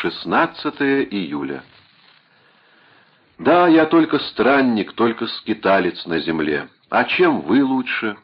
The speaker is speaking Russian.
16 июля. Да, я только странник, только скиталец на земле. А чем вы лучше?